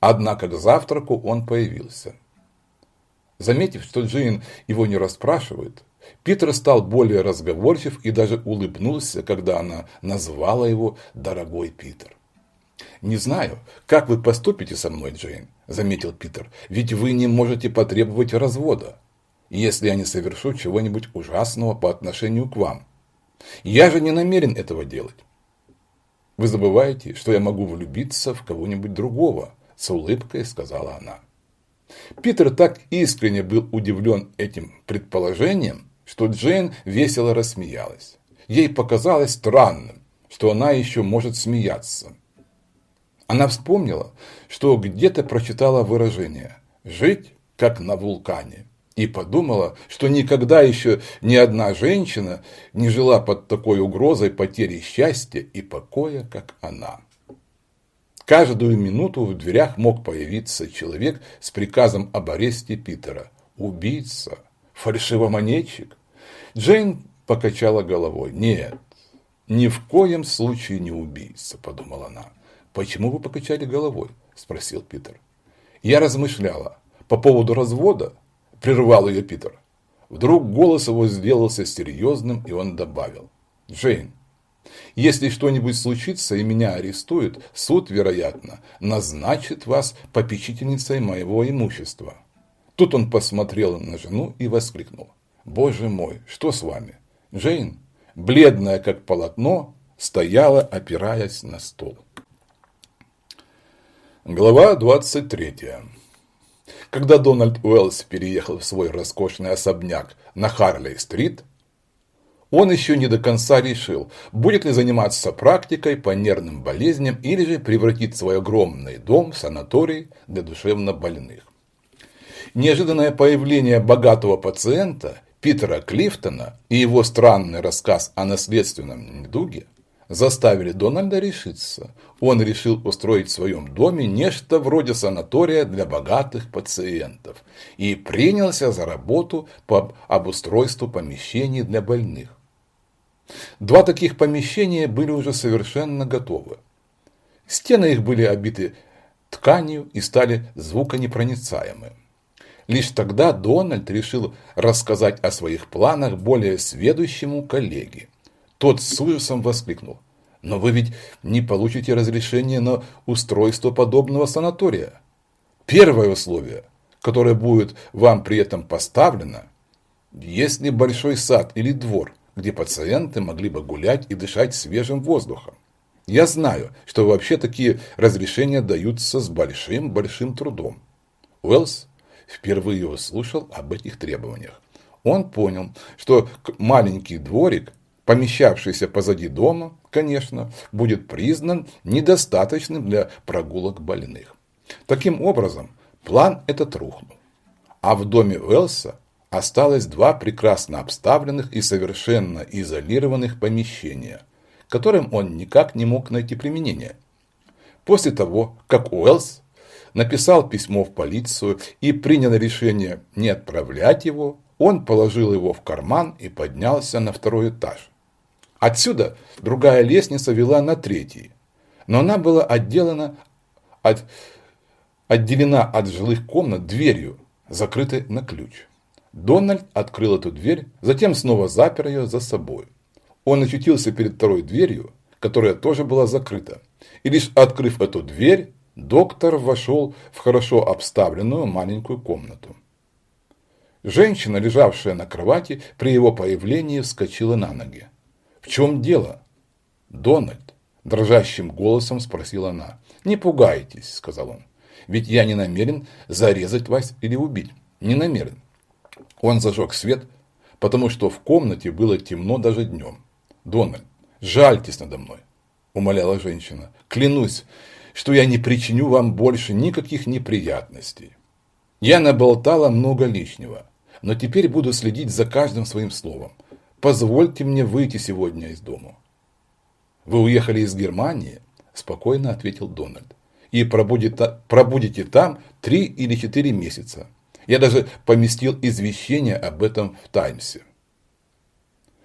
Однако к завтраку он появился. Заметив, что Джейн его не расспрашивает, Питер стал более разговорчив и даже улыбнулся, когда она назвала его «дорогой Питер». «Не знаю, как вы поступите со мной, Джейн», – заметил Питер, – «ведь вы не можете потребовать развода, если я не совершу чего-нибудь ужасного по отношению к вам. Я же не намерен этого делать». «Вы забываете, что я могу влюбиться в кого-нибудь другого», – с улыбкой сказала она. Питер так искренне был удивлен этим предположением, что Джейн весело рассмеялась. Ей показалось странным, что она еще может смеяться. Она вспомнила, что где-то прочитала выражение «жить как на вулкане» и подумала, что никогда еще ни одна женщина не жила под такой угрозой потери счастья и покоя, как она. Каждую минуту в дверях мог появиться человек с приказом об аресте Питера. Убийца, фальшивомонетчик. Джейн покачала головой. Нет, ни в коем случае не убийца, подумала она. «Почему вы покачали головой?» – спросил Питер. «Я размышляла. По поводу развода?» – прервал ее Питер. Вдруг голос его сделался серьезным, и он добавил. «Джейн, если что-нибудь случится и меня арестуют, суд, вероятно, назначит вас попечительницей моего имущества». Тут он посмотрел на жену и воскликнул. «Боже мой, что с вами?» Джейн, бледная как полотно, стояла, опираясь на стол. Глава 23. Когда Дональд Уэллс переехал в свой роскошный особняк на Харлей-стрит, он еще не до конца решил, будет ли заниматься практикой по нервным болезням или же превратить свой огромный дом в санаторий для душевнобольных. Неожиданное появление богатого пациента Питера Клифтона и его странный рассказ о наследственном недуге заставили Дональда решиться. Он решил устроить в своем доме нечто вроде санатория для богатых пациентов и принялся за работу по обустройству помещений для больных. Два таких помещения были уже совершенно готовы. Стены их были обиты тканью и стали звуконепроницаемы. Лишь тогда Дональд решил рассказать о своих планах более сведущему коллеге. Тот с ужасом воскликнул. «Но вы ведь не получите разрешение на устройство подобного санатория. Первое условие, которое будет вам при этом поставлено, если большой сад или двор, где пациенты могли бы гулять и дышать свежим воздухом. Я знаю, что вообще такие разрешения даются с большим-большим трудом. Уэллс впервые услышал об этих требованиях. Он понял, что маленький дворик помещавшийся позади дома, конечно, будет признан недостаточным для прогулок больных. Таким образом, план этот рухнул. А в доме Уэлса осталось два прекрасно обставленных и совершенно изолированных помещения, которым он никак не мог найти применение. После того, как Уэллс написал письмо в полицию и принял решение не отправлять его, он положил его в карман и поднялся на второй этаж. Отсюда другая лестница вела на третий, но она была отделана от, отделена от жилых комнат дверью, закрытой на ключ. Дональд открыл эту дверь, затем снова запер ее за собой. Он очутился перед второй дверью, которая тоже была закрыта. И лишь открыв эту дверь, доктор вошел в хорошо обставленную маленькую комнату. Женщина, лежавшая на кровати, при его появлении вскочила на ноги. «В чем дело?» «Дональд», – дрожащим голосом спросила она. «Не пугайтесь», – сказал он. «Ведь я не намерен зарезать вас или убить. Не намерен». Он зажег свет, потому что в комнате было темно даже днем. «Дональд, жальтесь надо мной», – умоляла женщина. «Клянусь, что я не причиню вам больше никаких неприятностей. Я наболтала много лишнего, но теперь буду следить за каждым своим словом позвольте мне выйти сегодня из дома. Вы уехали из Германии? Спокойно ответил Дональд. И пробудете, пробудете там три или четыре месяца. Я даже поместил извещение об этом в Таймсе.